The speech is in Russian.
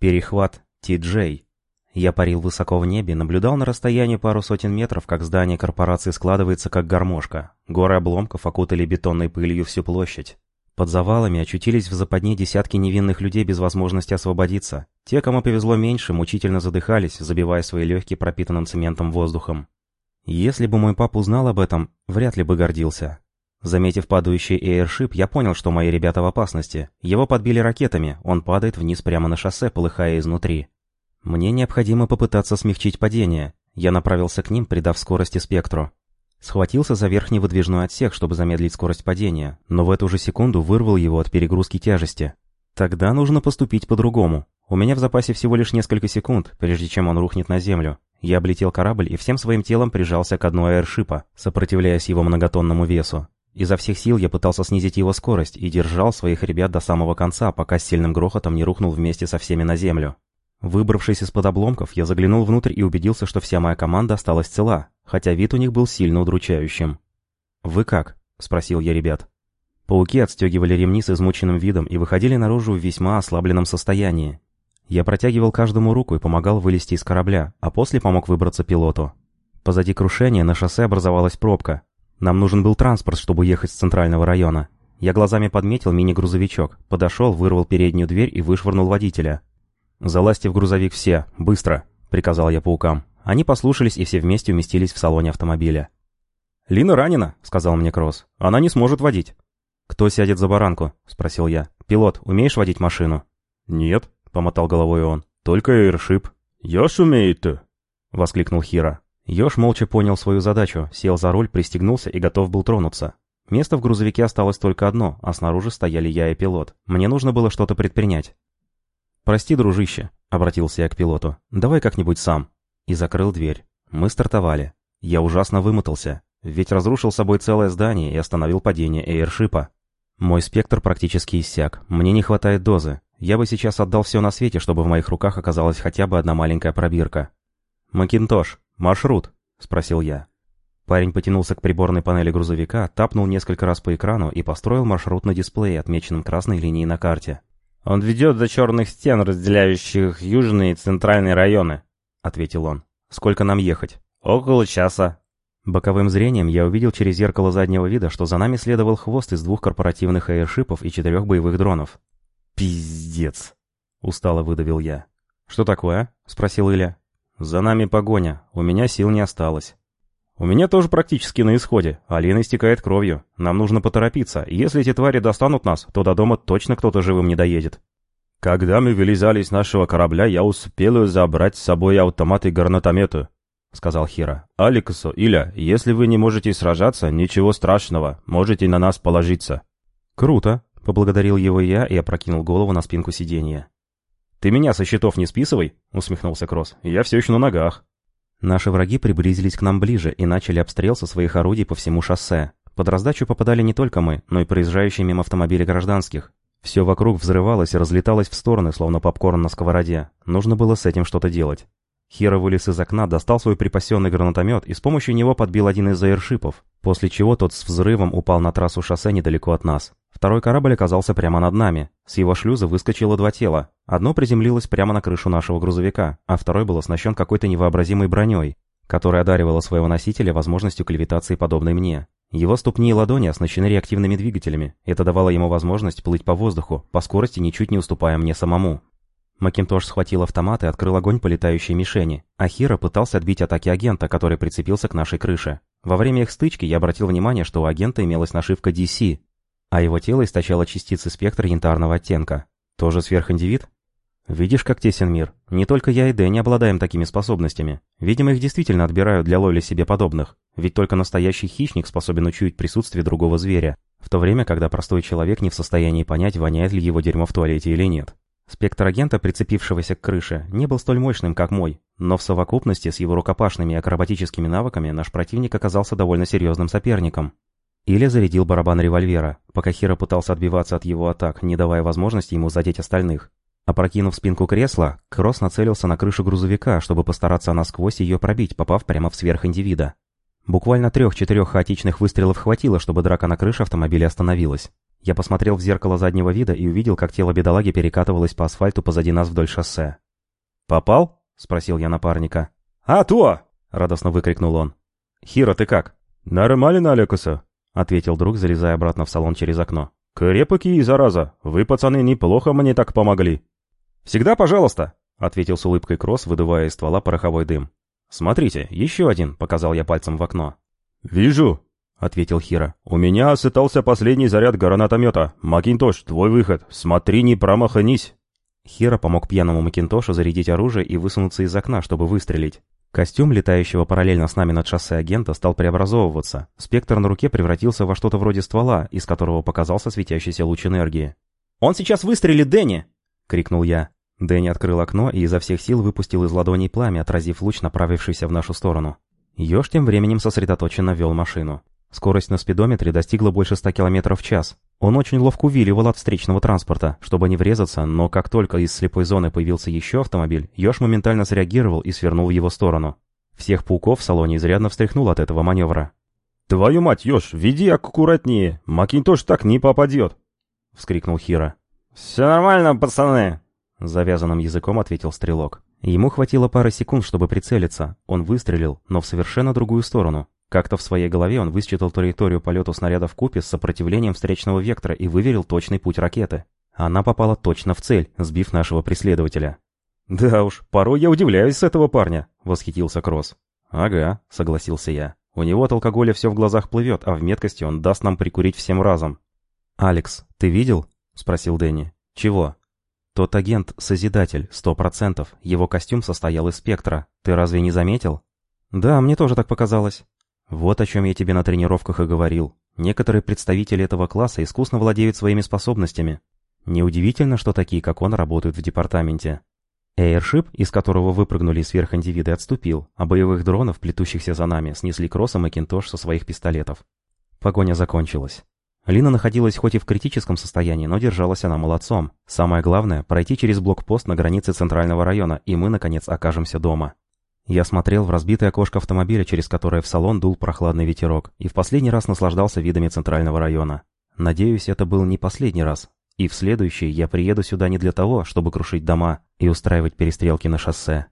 Перехват Ти-Джей. Я парил высоко в небе, наблюдал на расстоянии пару сотен метров, как здание корпорации складывается как гармошка. Горы обломков окутали бетонной пылью всю площадь. Под завалами очутились в западне десятки невинных людей без возможности освободиться. Те, кому повезло меньше, мучительно задыхались, забивая свои легкие пропитанным цементом воздухом. Если бы мой папа узнал об этом, вряд ли бы гордился. Заметив падающий эйршип, я понял, что мои ребята в опасности. Его подбили ракетами, он падает вниз прямо на шоссе, полыхая изнутри. Мне необходимо попытаться смягчить падение. Я направился к ним, придав скорости спектру. Схватился за верхний выдвижной отсек, чтобы замедлить скорость падения, но в эту же секунду вырвал его от перегрузки тяжести. Тогда нужно поступить по-другому. У меня в запасе всего лишь несколько секунд, прежде чем он рухнет на землю. Я облетел корабль и всем своим телом прижался к одной аэршипа, сопротивляясь его многотонному весу. Изо всех сил я пытался снизить его скорость и держал своих ребят до самого конца, пока с сильным грохотом не рухнул вместе со всеми на землю. Выбравшись из-под обломков, я заглянул внутрь и убедился, что вся моя команда осталась цела, хотя вид у них был сильно удручающим. «Вы как?» — спросил я ребят. Пауки отстегивали ремни с измученным видом и выходили наружу в весьма ослабленном состоянии. Я протягивал каждому руку и помогал вылезти из корабля, а после помог выбраться пилоту. Позади крушения на шоссе образовалась пробка, нам нужен был транспорт, чтобы уехать с центрального района. Я глазами подметил мини-грузовичок, подошел, вырвал переднюю дверь и вышвырнул водителя. «Залазьте в грузовик все, быстро!» — приказал я паукам. Они послушались и все вместе уместились в салоне автомобиля. «Лина ранена», — сказал мне Кросс. «Она не сможет водить». «Кто сядет за баранку?» — спросил я. «Пилот, умеешь водить машину?» «Нет», — помотал головой он. «Только эйршип». «Я сумею-то», — воскликнул Хира. Ёж молча понял свою задачу, сел за руль, пристегнулся и готов был тронуться. Место в грузовике осталось только одно, а снаружи стояли я и пилот. Мне нужно было что-то предпринять. «Прости, дружище», — обратился я к пилоту. «Давай как-нибудь сам». И закрыл дверь. Мы стартовали. Я ужасно вымотался, ведь разрушил собой целое здание и остановил падение эйршипа. Мой спектр практически иссяк. Мне не хватает дозы. Я бы сейчас отдал все на свете, чтобы в моих руках оказалась хотя бы одна маленькая пробирка. «Макинтош, маршрут?» — спросил я. Парень потянулся к приборной панели грузовика, тапнул несколько раз по экрану и построил маршрут на дисплее, отмеченном красной линией на карте. «Он ведет до черных стен, разделяющих южные и центральные районы», — ответил он. «Сколько нам ехать?» «Около часа». Боковым зрением я увидел через зеркало заднего вида, что за нами следовал хвост из двух корпоративных аэршипов и четырех боевых дронов. «Пиздец!» — устало выдавил я. «Что такое?» — спросил Илья. «За нами погоня. У меня сил не осталось». «У меня тоже практически на исходе. Алина истекает кровью. Нам нужно поторопиться. Если эти твари достанут нас, то до дома точно кто-то живым не доедет». «Когда мы вылезали с нашего корабля, я успел забрать с собой автомат и гранатометы», — сказал Хира. «Аликсо, Иля, если вы не можете сражаться, ничего страшного, можете на нас положиться». «Круто», — поблагодарил его я и опрокинул голову на спинку сиденья. «Ты меня со счетов не списывай», — усмехнулся Кросс. «Я все еще на ногах». Наши враги приблизились к нам ближе и начали обстрел со своих орудий по всему шоссе. Под раздачу попадали не только мы, но и проезжающие мимо автомобили гражданских. Все вокруг взрывалось и разлеталось в стороны, словно попкорн на сковороде. Нужно было с этим что-то делать. Хиро вылез из окна, достал свой припасенный гранатомет и с помощью него подбил один из аэршипов, после чего тот с взрывом упал на трассу шоссе недалеко от нас. Второй корабль оказался прямо над нами. С его шлюза выскочило два тела. Одно приземлилось прямо на крышу нашего грузовика, а второй был оснащен какой-то невообразимой броней, которая одаривала своего носителя возможностью к левитации, подобной мне. Его ступни и ладони оснащены реактивными двигателями. Это давало ему возможность плыть по воздуху, по скорости ничуть не уступая мне самому. Макинтош схватил автомат и открыл огонь по летающей мишени, а Хира пытался отбить атаки агента, который прицепился к нашей крыше. Во время их стычки я обратил внимание, что у агента имелась нашивка DC, а его тело источало частицы спектра янтарного оттенка. Тоже сверхиндивид? Видишь, как тесен мир? Не только я и Дэнни обладаем такими способностями. Видимо, их действительно отбирают для ловли себе подобных. Ведь только настоящий хищник способен учуять присутствие другого зверя, в то время, когда простой человек не в состоянии понять, воняет ли его дерьмо в туалете или нет. Спектр агента, прицепившегося к крыше, не был столь мощным, как мой, но в совокупности с его рукопашными и акробатическими навыками наш противник оказался довольно серьезным соперником. Илья зарядил барабан револьвера, пока Хира пытался отбиваться от его атак, не давая возможности ему задеть остальных. Опрокинув спинку кресла, Кросс нацелился на крышу грузовика, чтобы постараться насквозь ее пробить, попав прямо в сверхиндивида. Буквально трех-четырех хаотичных выстрелов хватило, чтобы драка на крыше автомобиля остановилась. Я посмотрел в зеркало заднего вида и увидел, как тело бедолаги перекатывалось по асфальту позади нас вдоль шоссе. «Попал?» — спросил я напарника. «А, то!» — радостно выкрикнул он. «Хиро, ты как?» «Нормально, Алекуса», — ответил друг, залезая обратно в салон через окно. «Крепкие, зараза! Вы, пацаны, неплохо мне так помогли!» «Всегда пожалуйста!» — ответил с улыбкой Кросс, выдувая из ствола пороховой дым. «Смотрите, еще один!» — показал я пальцем в окно. «Вижу!» — ответил Хира. «У меня осытался последний заряд гранатомета. Макинтош, твой выход. Смотри, не промахнись!» Хира помог пьяному Макинтошу зарядить оружие и высунуться из окна, чтобы выстрелить. Костюм, летающего параллельно с нами над шоссе агента, стал преобразовываться. Спектр на руке превратился во что-то вроде ствола, из которого показался светящийся луч энергии. «Он сейчас выстрелит, Дэнни!» — крикнул я. Дэнни открыл окно и изо всех сил выпустил из ладоней пламя, отразив луч, направившийся в нашу сторону. Ёж тем временем сосредоточенно вел машину. Скорость на спидометре достигла больше 100 км в час. Он очень ловко увиливал от встречного транспорта, чтобы не врезаться, но как только из слепой зоны появился еще автомобиль, Ёж моментально среагировал и свернул в его сторону. Всех пауков в салоне изрядно встряхнул от этого маневра. «Твою мать, Ёж, веди аккуратнее, Макинтош так не попадет!» — вскрикнул Хира. «Все нормально, пацаны!» — завязанным языком ответил стрелок. Ему хватило пары секунд, чтобы прицелиться. Он выстрелил, но в совершенно другую сторону. Как-то в своей голове он высчитал траекторию полета снаряда в купе с сопротивлением встречного вектора и выверил точный путь ракеты. Она попала точно в цель, сбив нашего преследователя. «Да уж, порой я удивляюсь с этого парня», — восхитился Кросс. «Ага», — согласился я. «У него от алкоголя все в глазах плывет, а в меткости он даст нам прикурить всем разом». «Алекс, ты видел?» — спросил Дэнни. «Чего?» «Тот агент — Созидатель, сто процентов. Его костюм состоял из спектра. Ты разве не заметил?» «Да, мне тоже так показалось». Вот о чем я тебе на тренировках и говорил. Некоторые представители этого класса искусно владеют своими способностями. Неудивительно, что такие, как он, работают в департаменте. Эйршип, из которого выпрыгнули сверхиндивиды, отступил, а боевых дронов, плетущихся за нами, снесли Кросс и Макинтош со своих пистолетов. Погоня закончилась. Лина находилась хоть и в критическом состоянии, но держалась она молодцом. Самое главное – пройти через блокпост на границе центрального района, и мы, наконец, окажемся дома. Я смотрел в разбитое окошко автомобиля, через которое в салон дул прохладный ветерок, и в последний раз наслаждался видами центрального района. Надеюсь, это был не последний раз. И в следующий я приеду сюда не для того, чтобы крушить дома и устраивать перестрелки на шоссе.